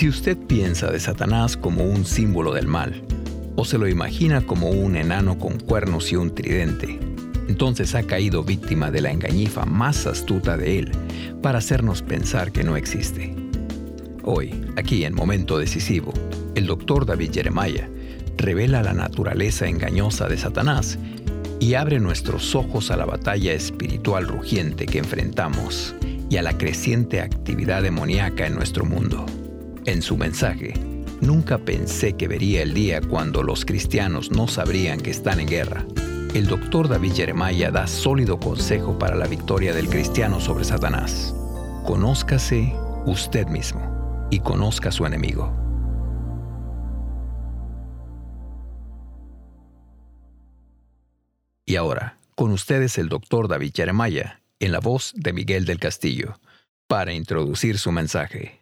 Si usted piensa de Satanás como un símbolo del mal, o se lo imagina como un enano con cuernos y un tridente, entonces ha caído víctima de la engañifa más astuta de él para hacernos pensar que no existe. Hoy, aquí en Momento Decisivo, el doctor David Jeremiah revela la naturaleza engañosa de Satanás y abre nuestros ojos a la batalla espiritual rugiente que enfrentamos y a la creciente actividad demoníaca en nuestro mundo. En su mensaje, nunca pensé que vería el día cuando los cristianos no sabrían que están en guerra. El doctor David Jeremiah da sólido consejo para la victoria del cristiano sobre Satanás. Conózcase usted mismo y conozca a su enemigo. Y ahora, con ustedes el doctor David Jeremiah, en la voz de Miguel del Castillo, para introducir su mensaje.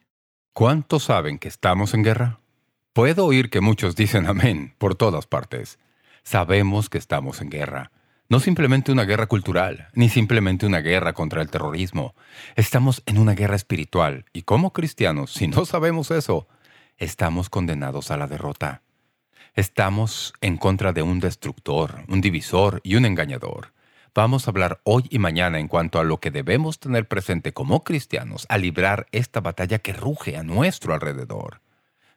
¿Cuántos saben que estamos en guerra? Puedo oír que muchos dicen amén por todas partes. Sabemos que estamos en guerra. No simplemente una guerra cultural, ni simplemente una guerra contra el terrorismo. Estamos en una guerra espiritual, y como cristianos, si no sabemos eso, estamos condenados a la derrota. Estamos en contra de un destructor, un divisor y un engañador. Vamos a hablar hoy y mañana en cuanto a lo que debemos tener presente como cristianos a librar esta batalla que ruge a nuestro alrededor.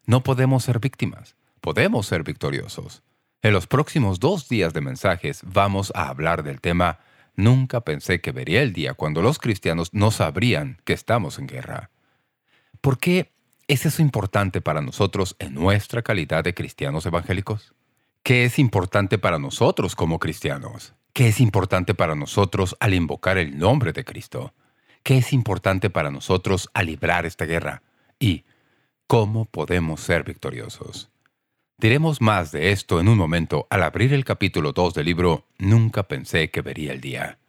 No podemos ser víctimas, podemos ser victoriosos. En los próximos dos días de mensajes vamos a hablar del tema Nunca pensé que vería el día cuando los cristianos no sabrían que estamos en guerra. ¿Por qué ¿Es eso importante para nosotros en nuestra calidad de cristianos evangélicos? ¿Qué es importante para nosotros como cristianos? ¿Qué es importante para nosotros al invocar el nombre de Cristo? ¿Qué es importante para nosotros al librar esta guerra? ¿Y cómo podemos ser victoriosos? Diremos más de esto en un momento al abrir el capítulo 2 del libro Nunca pensé que vería el día.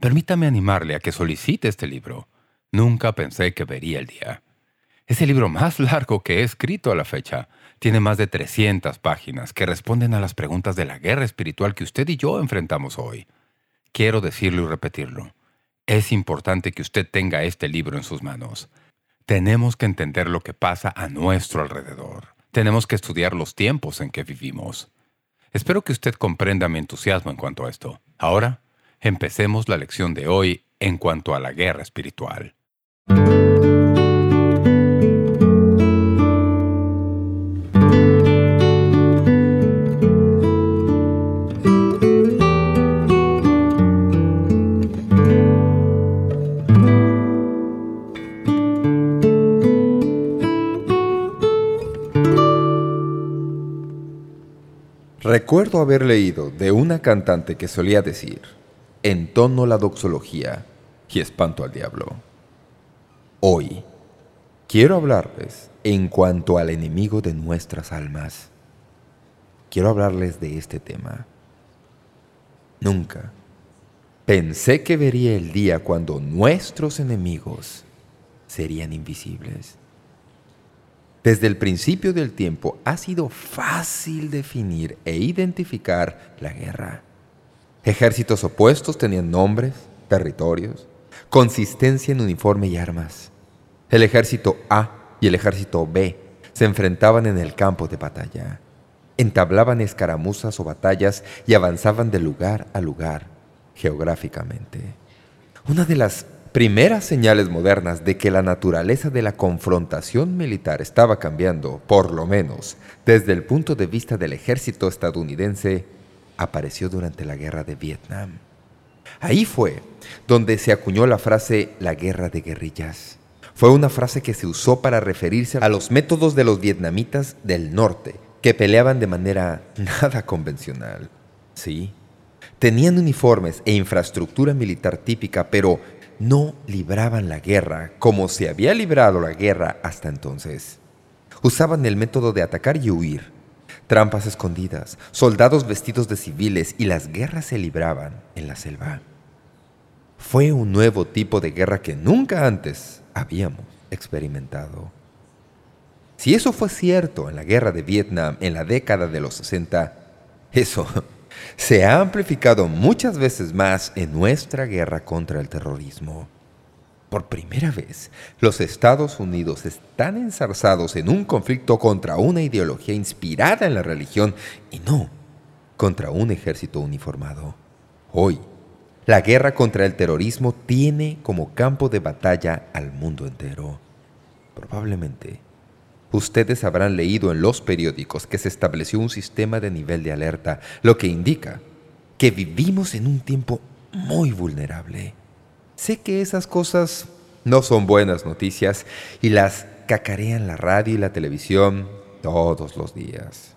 Permítame animarle a que solicite este libro. Nunca pensé que vería el día. Es el libro más largo que he escrito a la fecha. Tiene más de 300 páginas que responden a las preguntas de la guerra espiritual que usted y yo enfrentamos hoy. Quiero decirlo y repetirlo. Es importante que usted tenga este libro en sus manos. Tenemos que entender lo que pasa a nuestro alrededor. Tenemos que estudiar los tiempos en que vivimos. Espero que usted comprenda mi entusiasmo en cuanto a esto. Ahora, empecemos la lección de hoy en cuanto a la guerra espiritual. Recuerdo haber leído de una cantante que solía decir, entono la doxología y espanto al diablo. Hoy quiero hablarles en cuanto al enemigo de nuestras almas. Quiero hablarles de este tema. Nunca pensé que vería el día cuando nuestros enemigos serían invisibles. Desde el principio del tiempo ha sido fácil definir e identificar la guerra. Ejércitos opuestos tenían nombres, territorios, consistencia en uniforme y armas. El ejército A y el ejército B se enfrentaban en el campo de batalla. Entablaban escaramuzas o batallas y avanzaban de lugar a lugar geográficamente. Una de las primeras señales modernas de que la naturaleza de la confrontación militar estaba cambiando, por lo menos desde el punto de vista del ejército estadounidense, apareció durante la guerra de Vietnam. Ahí fue donde se acuñó la frase «la guerra de guerrillas». Fue una frase que se usó para referirse a los métodos de los vietnamitas del norte, que peleaban de manera nada convencional. Sí, tenían uniformes e infraestructura militar típica, pero no libraban la guerra como se había librado la guerra hasta entonces. Usaban el método de atacar y huir, trampas escondidas, soldados vestidos de civiles y las guerras se libraban en la selva. Fue un nuevo tipo de guerra que nunca antes habíamos experimentado. Si eso fue cierto en la guerra de Vietnam en la década de los 60, eso se ha amplificado muchas veces más en nuestra guerra contra el terrorismo. Por primera vez, los Estados Unidos están ensarzados en un conflicto contra una ideología inspirada en la religión y no contra un ejército uniformado. Hoy, la guerra contra el terrorismo tiene como campo de batalla al mundo entero. Probablemente, ustedes habrán leído en los periódicos que se estableció un sistema de nivel de alerta, lo que indica que vivimos en un tiempo muy vulnerable. Sé que esas cosas no son buenas noticias y las cacarean la radio y la televisión todos los días.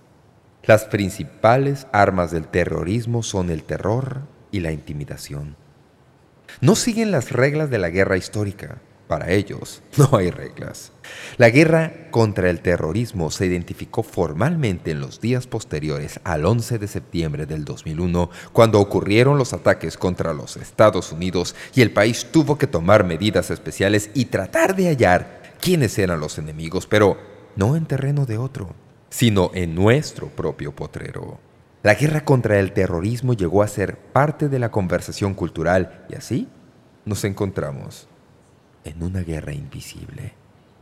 Las principales armas del terrorismo son el terror y la intimidación. No siguen las reglas de la guerra histórica. Para ellos no hay reglas. La guerra contra el terrorismo se identificó formalmente en los días posteriores al 11 de septiembre del 2001, cuando ocurrieron los ataques contra los Estados Unidos y el país tuvo que tomar medidas especiales y tratar de hallar quiénes eran los enemigos, pero no en terreno de otro, sino en nuestro propio potrero. La guerra contra el terrorismo llegó a ser parte de la conversación cultural y así nos encontramos en una guerra invisible.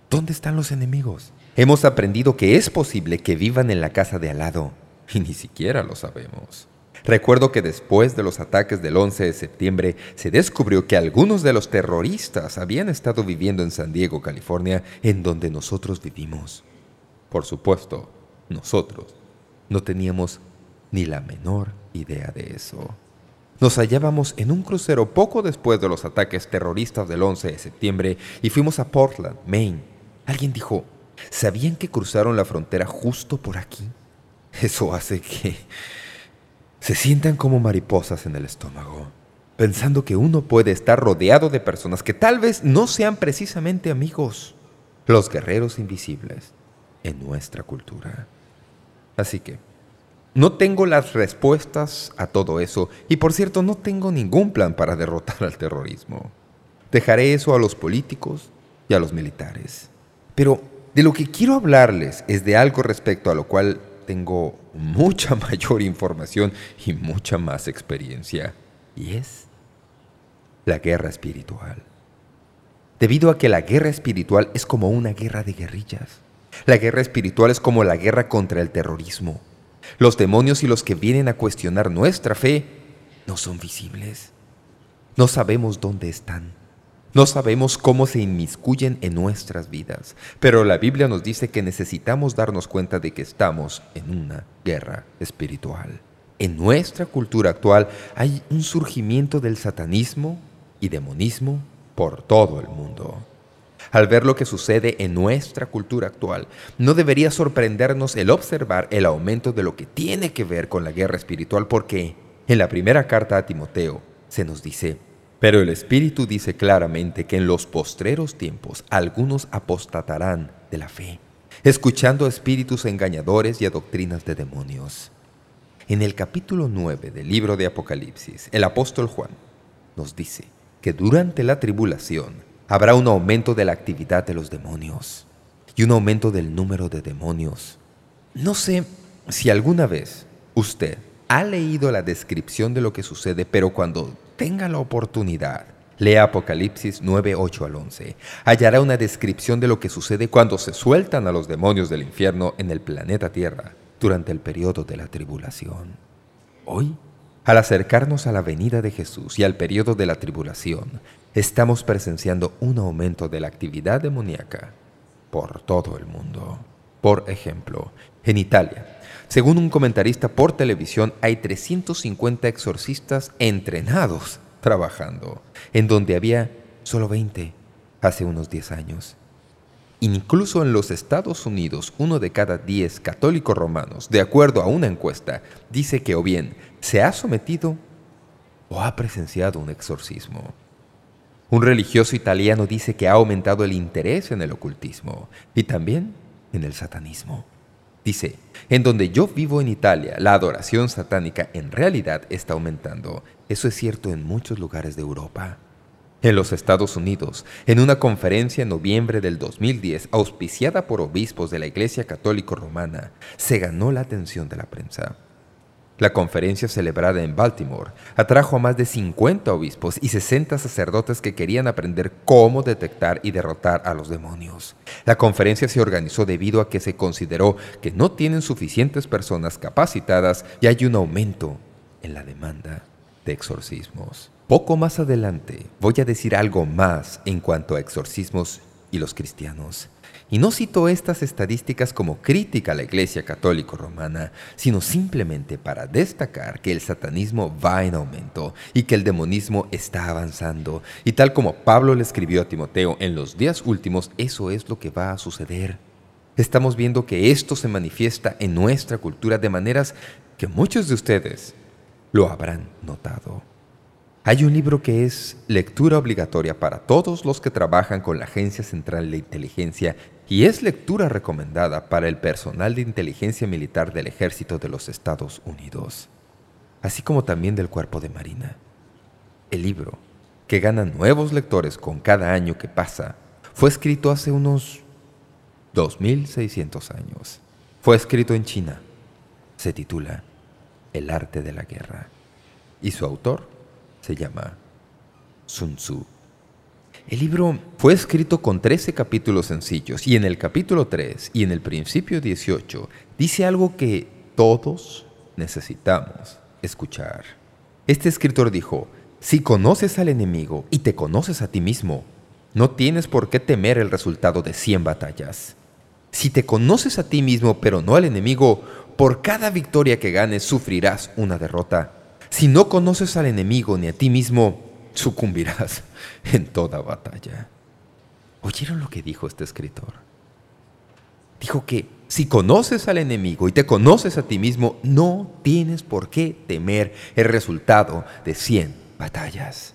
¿Dónde están los enemigos? Hemos aprendido que es posible que vivan en la casa de al lado, y ni siquiera lo sabemos. Recuerdo que después de los ataques del 11 de septiembre se descubrió que algunos de los terroristas habían estado viviendo en San Diego, California, en donde nosotros vivimos. Por supuesto, nosotros no teníamos ni la menor idea de eso. Nos hallábamos en un crucero poco después de los ataques terroristas del 11 de septiembre y fuimos a Portland, Maine. Alguien dijo, ¿sabían que cruzaron la frontera justo por aquí? Eso hace que se sientan como mariposas en el estómago, pensando que uno puede estar rodeado de personas que tal vez no sean precisamente amigos, los guerreros invisibles en nuestra cultura. Así que, no tengo las respuestas a todo eso y, por cierto, no tengo ningún plan para derrotar al terrorismo. Dejaré eso a los políticos y a los militares. Pero de lo que quiero hablarles es de algo respecto a lo cual tengo mucha mayor información y mucha más experiencia, y es la guerra espiritual. Debido a que la guerra espiritual es como una guerra de guerrillas. La guerra espiritual es como la guerra contra el terrorismo. Los demonios y los que vienen a cuestionar nuestra fe no son visibles. No sabemos dónde están. No sabemos cómo se inmiscuyen en nuestras vidas. Pero la Biblia nos dice que necesitamos darnos cuenta de que estamos en una guerra espiritual. En nuestra cultura actual hay un surgimiento del satanismo y demonismo por todo el mundo al ver lo que sucede en nuestra cultura actual, no debería sorprendernos el observar el aumento de lo que tiene que ver con la guerra espiritual porque en la primera carta a Timoteo se nos dice «Pero el Espíritu dice claramente que en los postreros tiempos algunos apostatarán de la fe, escuchando espíritus engañadores y a doctrinas de demonios». En el capítulo 9 del libro de Apocalipsis, el apóstol Juan nos dice que durante la tribulación habrá un aumento de la actividad de los demonios y un aumento del número de demonios. No sé si alguna vez usted ha leído la descripción de lo que sucede, pero cuando tenga la oportunidad, lea Apocalipsis 9, 8 al 11. Hallará una descripción de lo que sucede cuando se sueltan a los demonios del infierno en el planeta Tierra durante el periodo de la tribulación. Hoy, al acercarnos a la venida de Jesús y al periodo de la tribulación, estamos presenciando un aumento de la actividad demoníaca por todo el mundo. Por ejemplo, en Italia, según un comentarista por televisión, hay 350 exorcistas entrenados trabajando, en donde había solo 20 hace unos 10 años. Incluso en los Estados Unidos, uno de cada 10 católicos romanos, de acuerdo a una encuesta, dice que o bien se ha sometido o ha presenciado un exorcismo. Un religioso italiano dice que ha aumentado el interés en el ocultismo y también en el satanismo. Dice, en donde yo vivo en Italia, la adoración satánica en realidad está aumentando. Eso es cierto en muchos lugares de Europa. En los Estados Unidos, en una conferencia en noviembre del 2010, auspiciada por obispos de la Iglesia Católica Romana, se ganó la atención de la prensa. La conferencia celebrada en Baltimore atrajo a más de 50 obispos y 60 sacerdotes que querían aprender cómo detectar y derrotar a los demonios. La conferencia se organizó debido a que se consideró que no tienen suficientes personas capacitadas y hay un aumento en la demanda de exorcismos. Poco más adelante voy a decir algo más en cuanto a exorcismos y los cristianos. Y no cito estas estadísticas como crítica a la Iglesia Católica Romana, sino simplemente para destacar que el satanismo va en aumento y que el demonismo está avanzando. Y tal como Pablo le escribió a Timoteo en los días últimos, eso es lo que va a suceder. Estamos viendo que esto se manifiesta en nuestra cultura de maneras que muchos de ustedes lo habrán notado. Hay un libro que es lectura obligatoria para todos los que trabajan con la Agencia Central de Inteligencia y es lectura recomendada para el personal de inteligencia militar del Ejército de los Estados Unidos, así como también del Cuerpo de Marina. El libro, que gana nuevos lectores con cada año que pasa, fue escrito hace unos 2.600 años. Fue escrito en China. Se titula El arte de la guerra. Y su autor se llama Sun Tzu. El libro fue escrito con 13 capítulos sencillos y en el capítulo 3 y en el principio 18 dice algo que todos necesitamos escuchar. Este escritor dijo, si conoces al enemigo y te conoces a ti mismo, no tienes por qué temer el resultado de 100 batallas. Si te conoces a ti mismo pero no al enemigo, por cada victoria que ganes sufrirás una derrota. Si no conoces al enemigo ni a ti mismo, sucumbirás en toda batalla. ¿Oyeron lo que dijo este escritor? Dijo que si conoces al enemigo y te conoces a ti mismo, no tienes por qué temer el resultado de 100 batallas.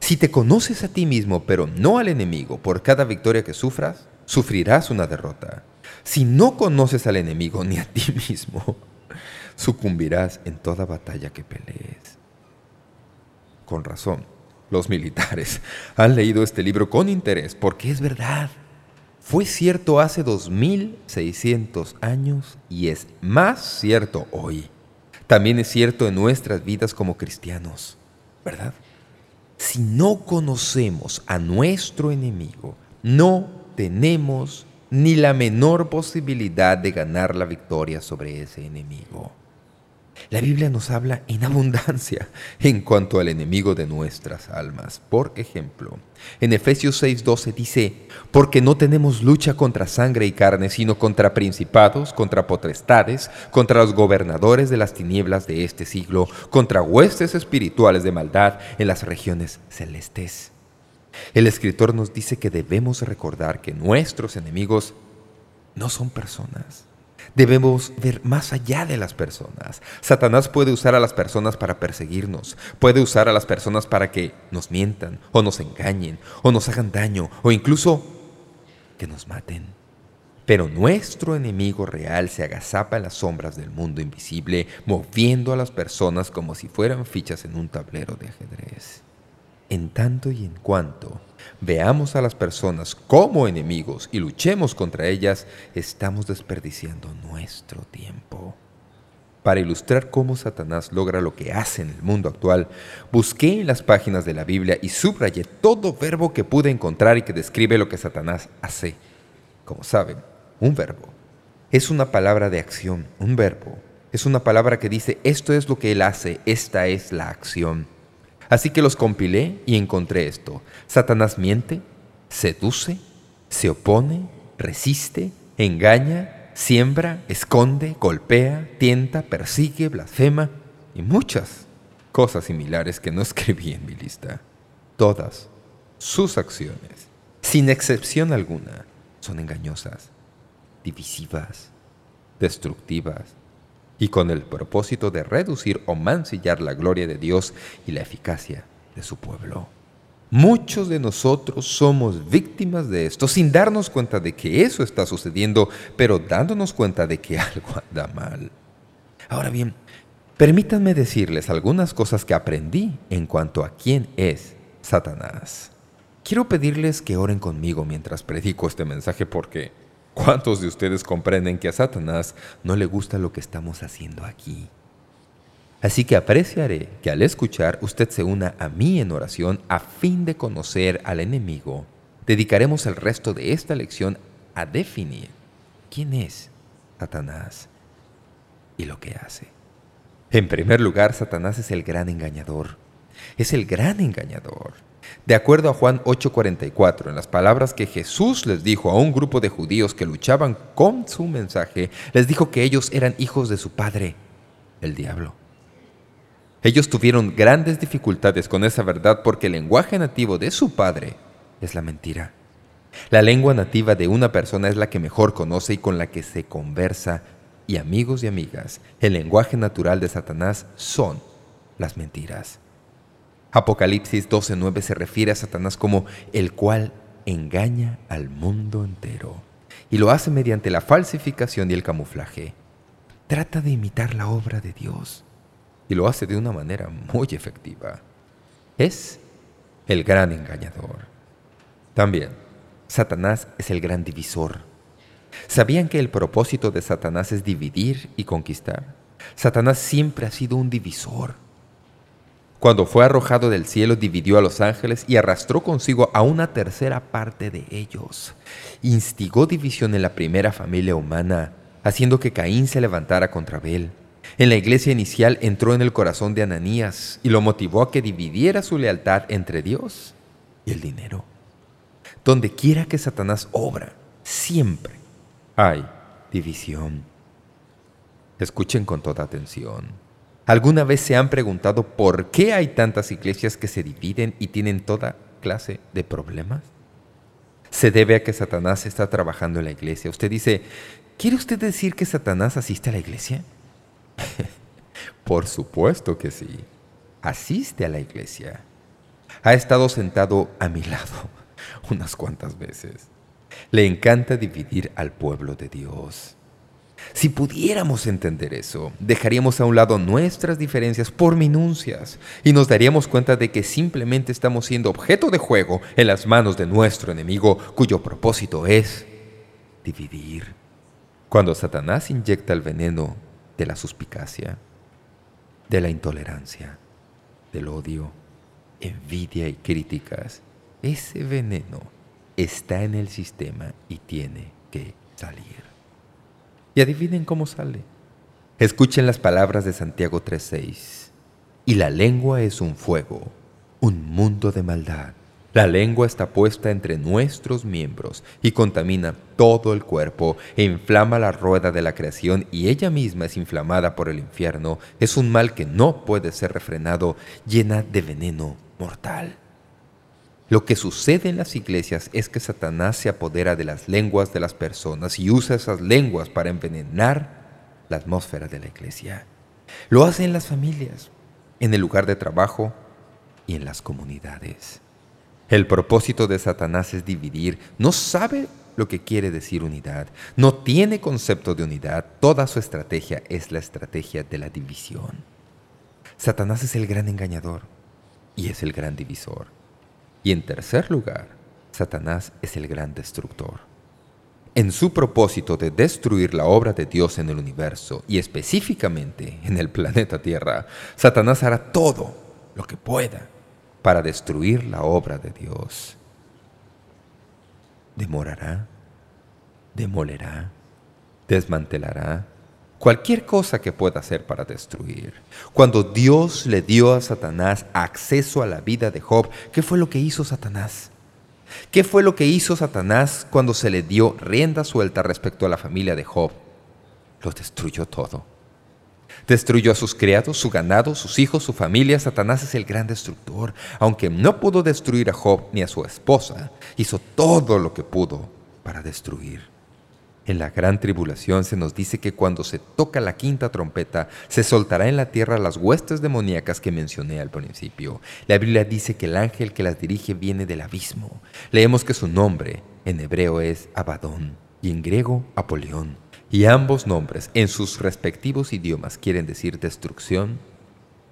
Si te conoces a ti mismo, pero no al enemigo, por cada victoria que sufras, sufrirás una derrota. Si no conoces al enemigo ni a ti mismo, sucumbirás en toda batalla que pelees. Con razón, los militares han leído este libro con interés porque es verdad. Fue cierto hace 2600 años y es más cierto hoy. También es cierto en nuestras vidas como cristianos, ¿verdad? Si no conocemos a nuestro enemigo, no tenemos ni la menor posibilidad de ganar la victoria sobre ese enemigo. La Biblia nos habla en abundancia en cuanto al enemigo de nuestras almas. Por ejemplo, en Efesios 6.12 dice, «Porque no tenemos lucha contra sangre y carne, sino contra principados, contra potestades, contra los gobernadores de las tinieblas de este siglo, contra huestes espirituales de maldad en las regiones celestes». El escritor nos dice que debemos recordar que nuestros enemigos no son personas, Debemos ver más allá de las personas. Satanás puede usar a las personas para perseguirnos, puede usar a las personas para que nos mientan, o nos engañen, o nos hagan daño, o incluso que nos maten. Pero nuestro enemigo real se agazapa en las sombras del mundo invisible, moviendo a las personas como si fueran fichas en un tablero de ajedrez. En tanto y en cuanto veamos a las personas como enemigos y luchemos contra ellas, estamos desperdiciando nuestro tiempo. Para ilustrar cómo Satanás logra lo que hace en el mundo actual, busqué en las páginas de la Biblia y subrayé todo verbo que pude encontrar y que describe lo que Satanás hace. Como saben, un verbo es una palabra de acción, un verbo. Es una palabra que dice, esto es lo que él hace, esta es la acción. Así que los compilé y encontré esto. Satanás miente, seduce, se opone, resiste, engaña, siembra, esconde, golpea, tienta, persigue, blasfema y muchas cosas similares que no escribí en mi lista. Todas sus acciones, sin excepción alguna, son engañosas, divisivas, destructivas, y con el propósito de reducir o mancillar la gloria de Dios y la eficacia de su pueblo. Muchos de nosotros somos víctimas de esto sin darnos cuenta de que eso está sucediendo, pero dándonos cuenta de que algo anda mal. Ahora bien, permítanme decirles algunas cosas que aprendí en cuanto a quién es Satanás. Quiero pedirles que oren conmigo mientras predico este mensaje porque ¿Cuántos de ustedes comprenden que a Satanás no le gusta lo que estamos haciendo aquí? Así que apreciaré que al escuchar usted se una a mí en oración a fin de conocer al enemigo. Dedicaremos el resto de esta lección a definir quién es Satanás y lo que hace. En primer lugar, Satanás es el gran engañador. Es el gran engañador. De acuerdo a Juan 8:44, en las palabras que Jesús les dijo a un grupo de judíos que luchaban con su mensaje, les dijo que ellos eran hijos de su padre, el diablo. Ellos tuvieron grandes dificultades con esa verdad porque el lenguaje nativo de su padre es la mentira. La lengua nativa de una persona es la que mejor conoce y con la que se conversa. Y amigos y amigas, el lenguaje natural de Satanás son las mentiras. Apocalipsis 12.9 se refiere a Satanás como el cual engaña al mundo entero. Y lo hace mediante la falsificación y el camuflaje. Trata de imitar la obra de Dios y lo hace de una manera muy efectiva. Es el gran engañador. También, Satanás es el gran divisor. ¿Sabían que el propósito de Satanás es dividir y conquistar? Satanás siempre ha sido un divisor. Cuando fue arrojado del cielo, dividió a los ángeles y arrastró consigo a una tercera parte de ellos. Instigó división en la primera familia humana, haciendo que Caín se levantara contra Abel. En la iglesia inicial entró en el corazón de Ananías y lo motivó a que dividiera su lealtad entre Dios y el dinero. Donde quiera que Satanás obra, siempre hay división. Escuchen con toda atención. ¿Alguna vez se han preguntado por qué hay tantas iglesias que se dividen y tienen toda clase de problemas? Se debe a que Satanás está trabajando en la iglesia. Usted dice, ¿quiere usted decir que Satanás asiste a la iglesia? Por supuesto que sí. Asiste a la iglesia. Ha estado sentado a mi lado unas cuantas veces. Le encanta dividir al pueblo de Dios. Si pudiéramos entender eso, dejaríamos a un lado nuestras diferencias por minuncias y nos daríamos cuenta de que simplemente estamos siendo objeto de juego en las manos de nuestro enemigo, cuyo propósito es dividir. Cuando Satanás inyecta el veneno de la suspicacia, de la intolerancia, del odio, envidia y críticas. Ese veneno está en el sistema y tiene que salir. Y adivinen cómo sale. Escuchen las palabras de Santiago 3.6. Y la lengua es un fuego, un mundo de maldad. La lengua está puesta entre nuestros miembros y contamina todo el cuerpo e inflama la rueda de la creación y ella misma es inflamada por el infierno. Es un mal que no puede ser refrenado, llena de veneno mortal. Lo que sucede en las iglesias es que Satanás se apodera de las lenguas de las personas y usa esas lenguas para envenenar la atmósfera de la iglesia. Lo hace en las familias, en el lugar de trabajo y en las comunidades. El propósito de Satanás es dividir. No sabe lo que quiere decir unidad. No tiene concepto de unidad. Toda su estrategia es la estrategia de la división. Satanás es el gran engañador y es el gran divisor. Y en tercer lugar, Satanás es el gran destructor. En su propósito de destruir la obra de Dios en el universo y específicamente en el planeta Tierra, Satanás hará todo lo que pueda para destruir la obra de Dios. Demorará, demolerá, desmantelará, cualquier cosa que pueda hacer para destruir. Cuando Dios le dio a Satanás acceso a la vida de Job, ¿qué fue lo que hizo Satanás? ¿Qué fue lo que hizo Satanás cuando se le dio rienda suelta respecto a la familia de Job? Lo destruyó todo. Destruyó a sus criados, su ganado, sus hijos, su familia. Satanás es el gran destructor. Aunque no pudo destruir a Job ni a su esposa, hizo todo lo que pudo para destruir. En la gran tribulación se nos dice que cuando se toca la quinta trompeta, se soltará en la tierra las huestes demoníacas que mencioné al principio. La Biblia dice que el ángel que las dirige viene del abismo. Leemos que su nombre en hebreo es Abadón y en griego Apolión y ambos nombres en sus respectivos idiomas quieren decir destrucción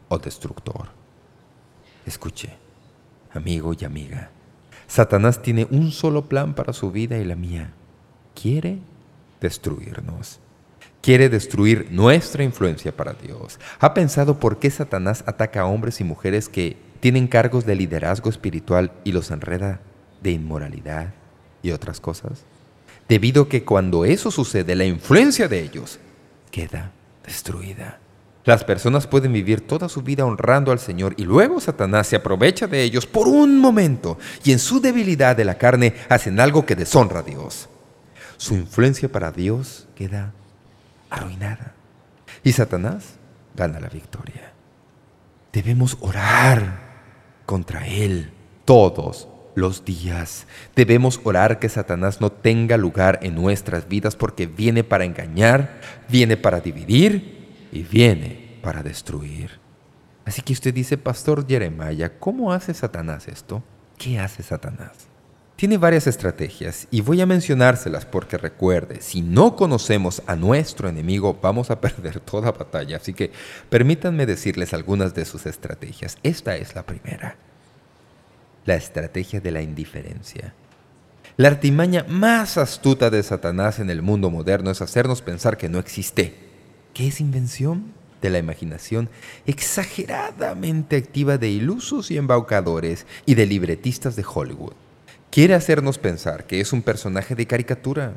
o destructor. Escuche, amigo y amiga, Satanás tiene un solo plan para su vida y la mía. Quiere destruirnos. quiere destruir nuestra influencia para Dios. ¿Ha pensado por qué Satanás ataca a hombres y mujeres que tienen cargos de liderazgo espiritual y los enreda de inmoralidad y otras cosas? Debido a que cuando eso sucede, la influencia de ellos queda destruida. Las personas pueden vivir toda su vida honrando al Señor y luego Satanás se aprovecha de ellos por un momento y en su debilidad de la carne hacen algo que deshonra a Dios. Su influencia para Dios queda arruinada y Satanás gana la victoria. Debemos orar contra Él todos los días. Debemos orar que Satanás no tenga lugar en nuestras vidas porque viene para engañar, viene para dividir y viene para destruir. Así que usted dice, Pastor Jeremiah, ¿cómo hace Satanás esto? ¿Qué hace Satanás? Tiene varias estrategias y voy a mencionárselas porque recuerde, si no conocemos a nuestro enemigo vamos a perder toda batalla. Así que permítanme decirles algunas de sus estrategias. Esta es la primera. La estrategia de la indiferencia. La artimaña más astuta de Satanás en el mundo moderno es hacernos pensar que no existe ¿Qué es invención? De la imaginación exageradamente activa de ilusos y embaucadores y de libretistas de Hollywood. Quiere hacernos pensar que es un personaje de caricatura,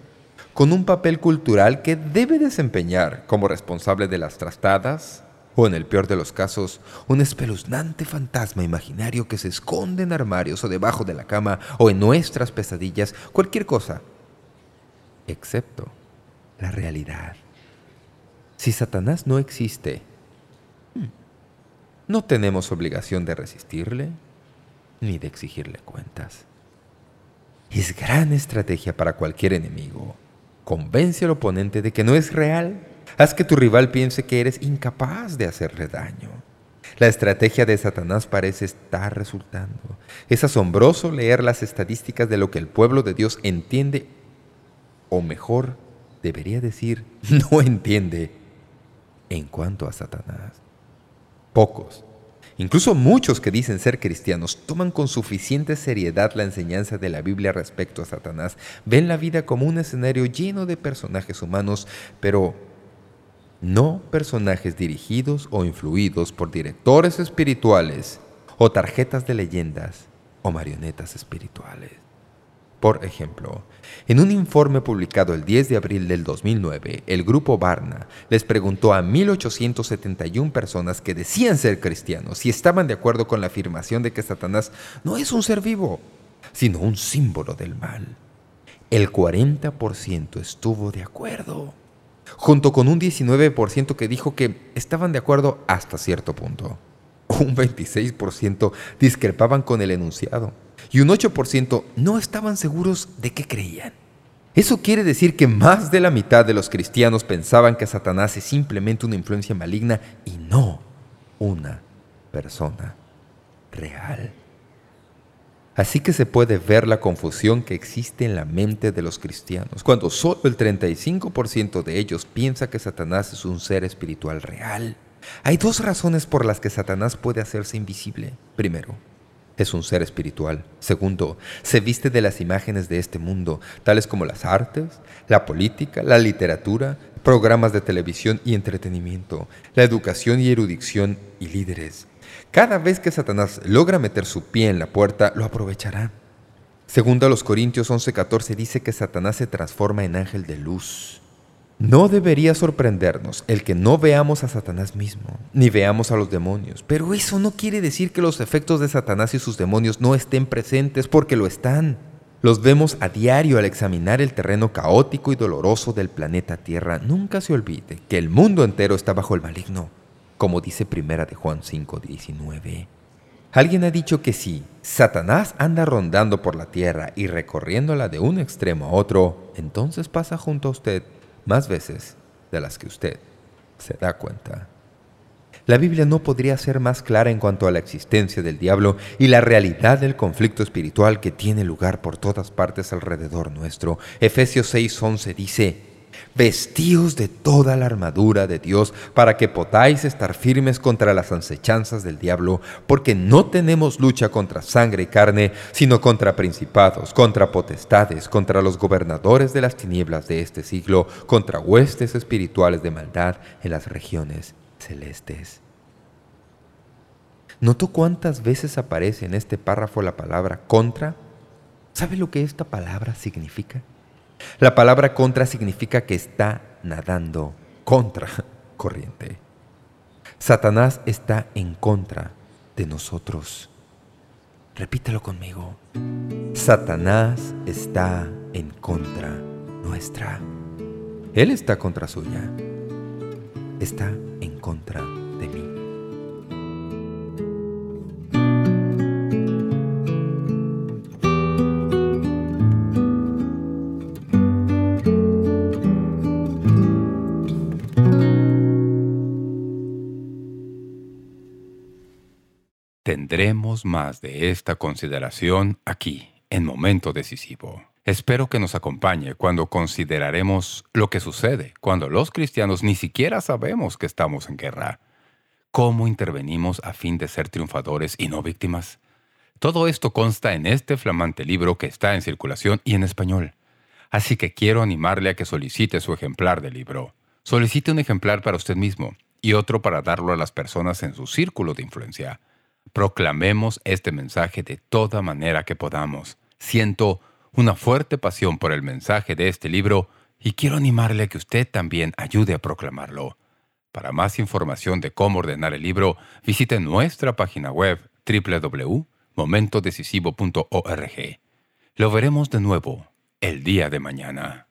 con un papel cultural que debe desempeñar como responsable de las trastadas, o en el peor de los casos, un espeluznante fantasma imaginario que se esconde en armarios o debajo de la cama o en nuestras pesadillas, cualquier cosa, excepto la realidad. Si Satanás no existe, hmm, no tenemos obligación de resistirle ni de exigirle cuentas. Es gran estrategia para cualquier enemigo. Convence al oponente de que no es real. Haz que tu rival piense que eres incapaz de hacerle daño. La estrategia de Satanás parece estar resultando. Es asombroso leer las estadísticas de lo que el pueblo de Dios entiende, o mejor, debería decir, no entiende en cuanto a Satanás. Pocos, incluso muchos que dicen ser cristianos, toman con suficiente seriedad la enseñanza de la Biblia respecto a Satanás. Ven la vida como un escenario lleno de personajes humanos, pero no personajes dirigidos o influidos por directores espirituales o tarjetas de leyendas o marionetas espirituales. Por ejemplo, en un informe publicado el 10 de abril del 2009, el grupo Barna les preguntó a 1.871 personas que decían ser cristianos si estaban de acuerdo con la afirmación de que Satanás no es un ser vivo, sino un símbolo del mal. El 40% estuvo de acuerdo, junto con un 19% que dijo que estaban de acuerdo hasta cierto punto. Un 26% discrepaban con el enunciado y un 8% no estaban seguros de qué creían. Eso quiere decir que más de la mitad de los cristianos pensaban que Satanás es simplemente una influencia maligna y no una persona real. Así que se puede ver la confusión que existe en la mente de los cristianos, cuando solo el 35% de ellos piensa que Satanás es un ser espiritual real. Hay dos razones por las que Satanás puede hacerse invisible. Primero, es un ser espiritual. Segundo, se viste de las imágenes de este mundo, tales como las artes, la política, la literatura, programas de televisión y entretenimiento, la educación y erudición y líderes. Cada vez que Satanás logra meter su pie en la puerta, lo aprovechará. Segundo a los Corintios 11.14 dice que Satanás se transforma en ángel de luz. No debería sorprendernos el que no veamos a Satanás mismo, ni veamos a los demonios. Pero eso no quiere decir que los efectos de Satanás y sus demonios no estén presentes, porque lo están. Los vemos a diario al examinar el terreno caótico y doloroso del planeta Tierra. Nunca se olvide que el mundo entero está bajo el maligno, como dice Primera de Juan 5.19. Alguien ha dicho que si Satanás anda rondando por la tierra y recorriéndola de un extremo a otro, entonces pasa junto a usted más veces de las que usted se da cuenta. La Biblia no podría ser más clara en cuanto a la existencia del diablo y la realidad del conflicto espiritual que tiene lugar por todas partes alrededor nuestro. Efesios 6.11 dice, Vestíos de toda la armadura de Dios para que podáis estar firmes contra las ansechanzas del diablo, porque no tenemos lucha contra sangre y carne, sino contra principados, contra potestades, contra los gobernadores de las tinieblas de este siglo, contra huestes espirituales de maldad en las regiones celestes. ¿Notó cuántas veces aparece en este párrafo la palabra contra? ¿Sabe lo que esta palabra significa? La palabra contra significa que está nadando contra corriente. Satanás está en contra de nosotros. Repítelo conmigo. Satanás está en contra nuestra. Él está contra suya. Está en contra más de esta consideración aquí, en Momento Decisivo. Espero que nos acompañe cuando consideraremos lo que sucede cuando los cristianos ni siquiera sabemos que estamos en guerra. ¿Cómo intervenimos a fin de ser triunfadores y no víctimas? Todo esto consta en este flamante libro que está en circulación y en español. Así que quiero animarle a que solicite su ejemplar del libro. Solicite un ejemplar para usted mismo y otro para darlo a las personas en su círculo de influencia. Proclamemos este mensaje de toda manera que podamos. Siento una fuerte pasión por el mensaje de este libro y quiero animarle a que usted también ayude a proclamarlo. Para más información de cómo ordenar el libro, visite nuestra página web www.momentodecisivo.org. Lo veremos de nuevo el día de mañana.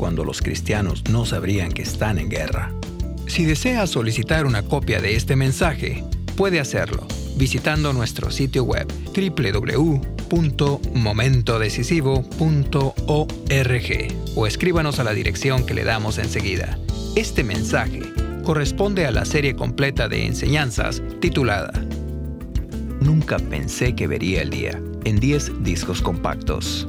cuando los cristianos no sabrían que están en guerra. Si desea solicitar una copia de este mensaje, puede hacerlo visitando nuestro sitio web www.momentodecisivo.org o escríbanos a la dirección que le damos enseguida. Este mensaje corresponde a la serie completa de enseñanzas titulada Nunca pensé que vería el día en 10 discos compactos.